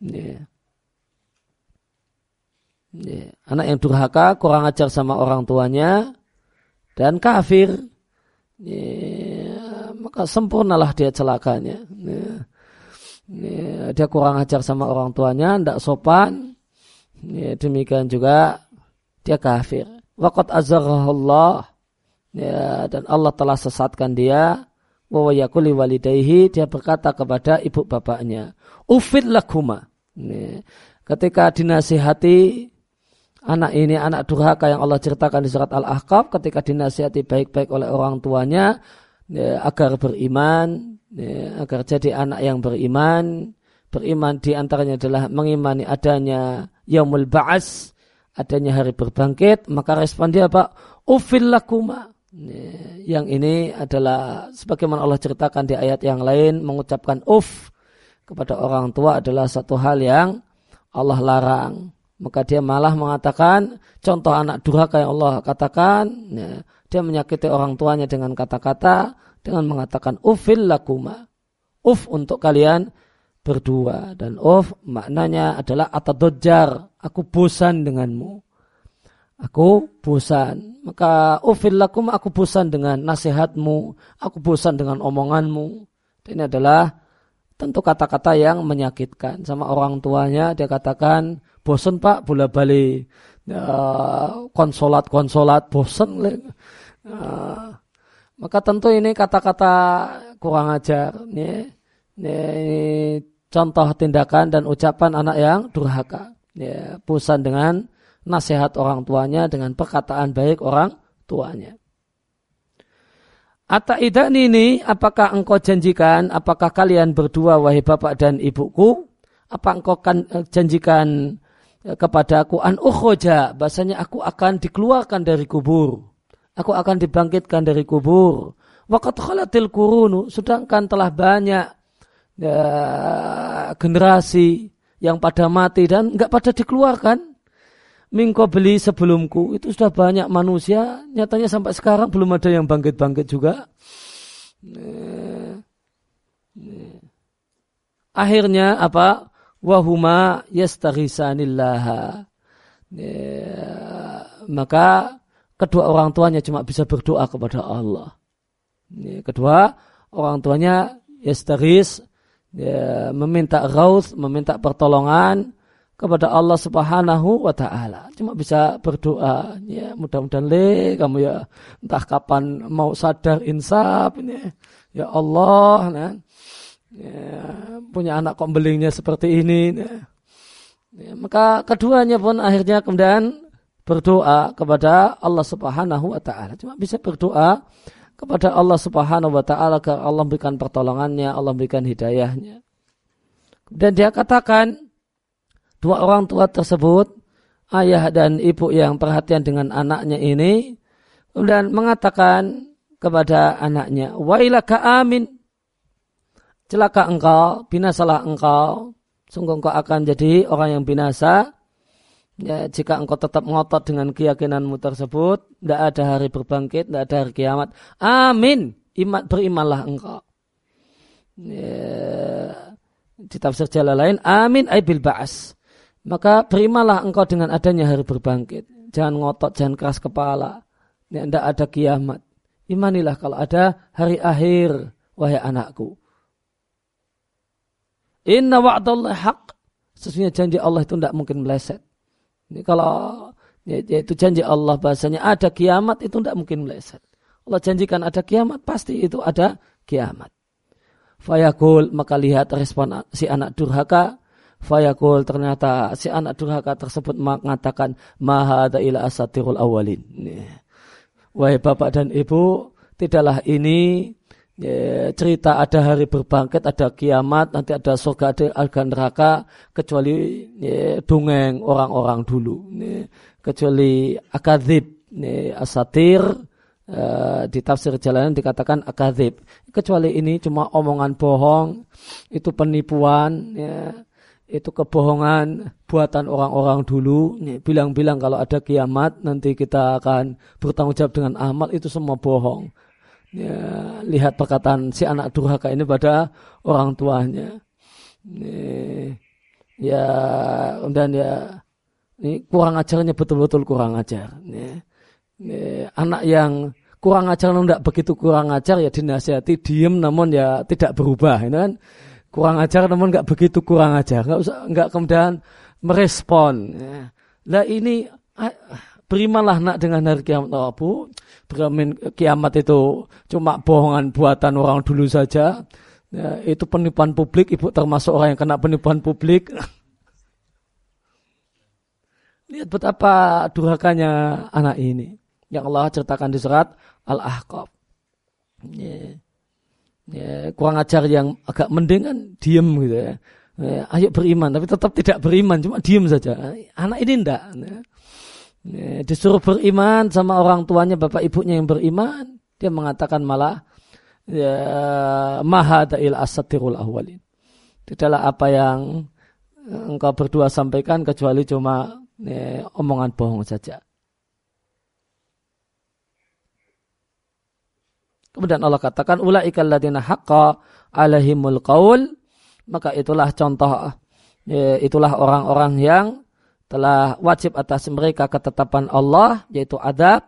Yeah. Yeah. Anak yang durhaka, kurang ajar sama orang tuanya, dan kafir. Yeah. Maka sempurnalah dia celakanya. Yeah. Yeah. Dia kurang ajar sama orang tuanya, tidak sopan, Ya, demikian juga dia kafir. Waqat Allah ya, dan Allah telah sesatkan dia wa yakuli walidayhi dia berkata kepada ibu bapaknya ufid lakuma ya, ketika dinasihati anak ini anak durhaka yang Allah ceritakan di surat Al-Ahqaf ketika dinasihati baik-baik oleh orang tuanya ya, agar beriman ya, agar jadi anak yang beriman beriman di antaranya adalah mengimani adanya yaumul ba'as, adanya hari berbangkit, maka respon dia apa? Ufil lakuma. Yang ini adalah sebagaimana Allah ceritakan di ayat yang lain mengucapkan uf kepada orang tua adalah satu hal yang Allah larang. Maka dia malah mengatakan contoh anak durhaka yang Allah katakan, ya, dia menyakiti orang tuanya dengan kata-kata dengan mengatakan ufil lakuma. Uf untuk kalian berdua dan uf maknanya adalah atadojjar, aku bosan denganmu. Aku bosan. Maka ufil lakum aku bosan dengan nasihatmu, aku bosan dengan omonganmu. Ini adalah tentu kata-kata yang menyakitkan sama orang tuanya dia katakan bosan pak bola balik ya, konsolat konsolat bosan uh, maka tentu ini kata-kata kurang ajar. Ini, ini, contoh tindakan dan ucapan anak yang durhaka. Ya, bosan dengan nasihat orang tuanya dengan perkataan baik orang tuanya. Ataidan ini apakah engkau janjikan apakah kalian berdua wahai bapak dan ibuku? Apa engkau kan eh, janjikan eh, kepadaku an ukhoja bahasanya aku akan dikeluarkan dari kubur. Aku akan dibangkitkan dari kubur. Waqad khalatil kurunu sedangkan telah banyak ya, generasi yang pada mati dan enggak pada dikeluarkan. Mingko beli sebelumku. Itu sudah banyak manusia. Nyatanya sampai sekarang belum ada yang bangkit-bangkit juga. Akhirnya apa wahuma yastaghizanillah maka kedua orang tuanya cuma bisa berdoa kepada Allah. Kedua orang tuanya yastaghiz ya, meminta ghaus meminta pertolongan kepada Allah Subhanahu wa taala. Cuma bisa berdoa ya mudah-mudahan le kamu ya entah kapan mau sadar insaf ini ya Allah nah, ya, punya anak kok belingnya seperti ini nah. ya, maka keduanya pun akhirnya kemudian berdoa kepada Allah Subhanahu wa taala. Cuma bisa berdoa kepada Allah Subhanahu wa taala agar Allah berikan pertolongannya, Allah berikan hidayahnya. Dan dia katakan dua orang tua tersebut, ayah dan ibu yang perhatian dengan anaknya ini, dan mengatakan kepada anaknya, Wailaka amin, celaka engkau, binasalah engkau, sungguh engkau akan jadi orang yang binasa, Ya, jika engkau tetap ngotot dengan keyakinanmu tersebut, tidak ada hari berbangkit, tidak ada hari kiamat. Amin. Iman, berimanlah engkau. Ya, di tafsir jalan lain, amin ay bil ba'as maka berimalah engkau dengan adanya hari berbangkit. Jangan ngotot, jangan keras kepala. Tidak ada kiamat. Imanilah kalau ada hari akhir, wahai anakku. Inna wa'dallah haq. Sesungguhnya janji Allah itu tidak mungkin meleset. Ini kalau yaitu janji Allah bahasanya ada kiamat itu tidak mungkin meleset. Allah janjikan ada kiamat pasti itu ada kiamat. Fayakul maka lihat respon si anak durhaka Fayakul ternyata si anak durhaka tersebut mengatakan maha ada ila asatirul awalin. Wahai bapak dan ibu, tidaklah ini ya, cerita ada hari berbangkit, ada kiamat, nanti ada surga, ada neraka, kecuali ya, dongeng orang-orang dulu. Ya, kecuali akadib, ya, asatir, uh, di tafsir jalanan dikatakan akadib. Kecuali ini cuma omongan bohong, itu penipuan, ya, itu kebohongan buatan orang-orang dulu bilang-bilang kalau ada kiamat nanti kita akan bertanggung jawab dengan amal itu semua bohong ya, lihat perkataan si anak durhaka ini pada orang tuanya. Ini, ya dan ya ini kurang ajarnya betul-betul kurang ajar. Ini, anak yang kurang ajar tidak begitu kurang ajar ya dinasihati diem namun ya tidak berubah ini kan? Kurang ajar namun nggak begitu kurang ajar. Nggak usah nggak kemudian merespon ya. lah ini ah, berimalah nak dengan hari kiamat oh, bu beramin kiamat itu cuma bohongan buatan orang dulu saja. Ya, itu penipuan publik ibu termasuk orang yang kena penipuan publik. Lihat betapa durhakanya anak ini. Yang Allah ceritakan di surat Al-Ahqaf. Yeah ya, kurang ajar yang agak mending kan diem gitu ya. ya ayo beriman tapi tetap tidak beriman cuma diem saja. Anak ini enggak ya. Disuruh beriman sama orang tuanya, bapak ibunya yang beriman, dia mengatakan malah ya, maha da'il asatirul awalin. Tidaklah apa yang engkau berdua sampaikan kecuali cuma ya, omongan bohong saja. Kemudian Allah katakan ulaikal ladina haqqa alaihimul qaul maka itulah contoh ya, itulah orang-orang yang telah wajib atas mereka ketetapan Allah yaitu adab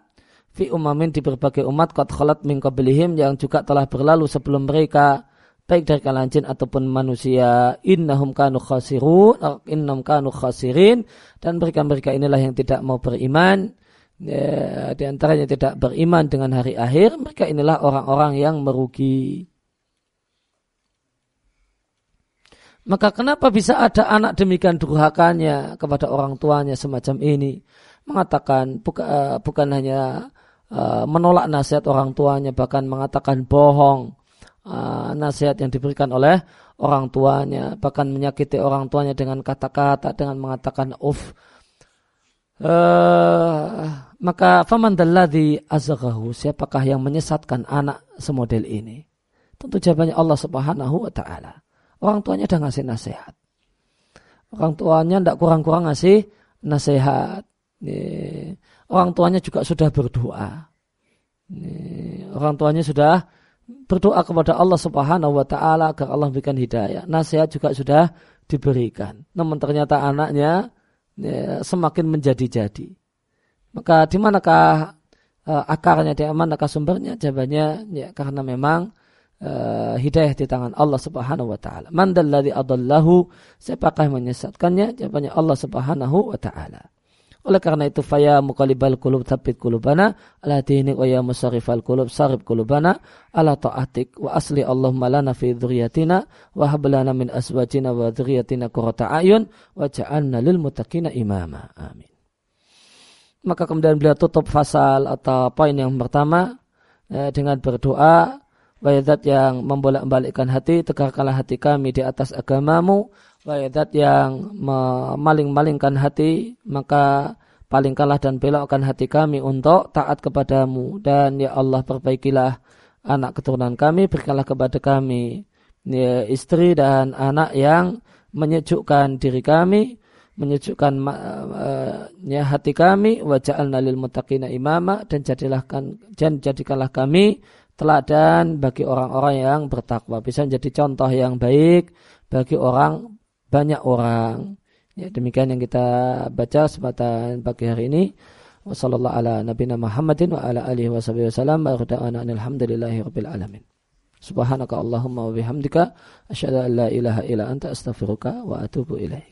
fi umamin di berbagai umat qad khalat min qablihim yang juga telah berlalu sebelum mereka baik dari kalangan jin ataupun manusia. Innahum kanu khasirun innahum kanu khasirin dan mereka-mereka inilah yang tidak mau beriman. Ya, di antaranya tidak beriman dengan hari akhir mereka inilah orang-orang yang merugi Maka kenapa bisa ada anak demikian durhakanya kepada orang tuanya semacam ini? Mengatakan buka, uh, bukan hanya uh, menolak nasihat orang tuanya, bahkan mengatakan bohong uh, nasihat yang diberikan oleh orang tuanya, bahkan menyakiti orang tuanya dengan kata-kata, dengan mengatakan uff. Uh, maka faman dalladhi azaghahu siapakah yang menyesatkan anak semodel ini? Tentu jawabannya Allah Subhanahu wa taala. Orang tuanya udah ngasih nasihat. Orang tuanya tidak kurang-kurang ngasih nasihat. Orang tuanya juga sudah berdoa. Orang tuanya sudah berdoa kepada Allah Subhanahu wa taala agar Allah berikan hidayah. Nasihat juga sudah diberikan. Namun ternyata anaknya semakin menjadi-jadi. Maka di manakah uh, akarnya, di manakah sumbernya? Jawabannya ya karena memang uh, hidayah di tangan Allah Subhanahu wa taala. Man dalladzi adallahu? Siapakah yang menyesatkannya? Jawabannya Allah Subhanahu wa taala. Oleh karena itu faya muqallibal qulub tsabbit qulubana ala dinik wa ya musarrifal qulub sarif qulubana ala taatik wa asli Allahumma lana fi dzurriyyatina wa hab lana min aswajina wa dzurriyyatina qurrata ayun wa ja'alna lil muttaqina imama. Amin. Maka kemudian beliau tutup fasal atau poin yang pertama eh, dengan berdoa Wahai yang membolak-balikkan hati, tegakkanlah hati kami di atas agamamu. Wahai yang memaling-malingkan hati, maka palingkanlah dan belokkan hati kami untuk taat kepadamu. Dan ya Allah perbaikilah anak keturunan kami, berikanlah kepada kami ya, istri dan anak yang menyejukkan diri kami, menyejukkan uh, ya, hati kami, waja'alna lil muttaqina imama dan jadilah kan, dan jadikanlah kami teladan bagi orang-orang yang bertakwa. Bisa menjadi contoh yang baik bagi orang banyak orang. Ya, demikian yang kita baca kesempatan pagi hari ini. Wassalamualaikum ala nabiyina Muhammadin wa ala alihi wa sahbihi wasallam. alhamdulillahi rabbil alamin. Subhanaka Allahumma wa bihamdika asyhadu an la ilaha illa anta astaghfiruka wa atubu ilaik.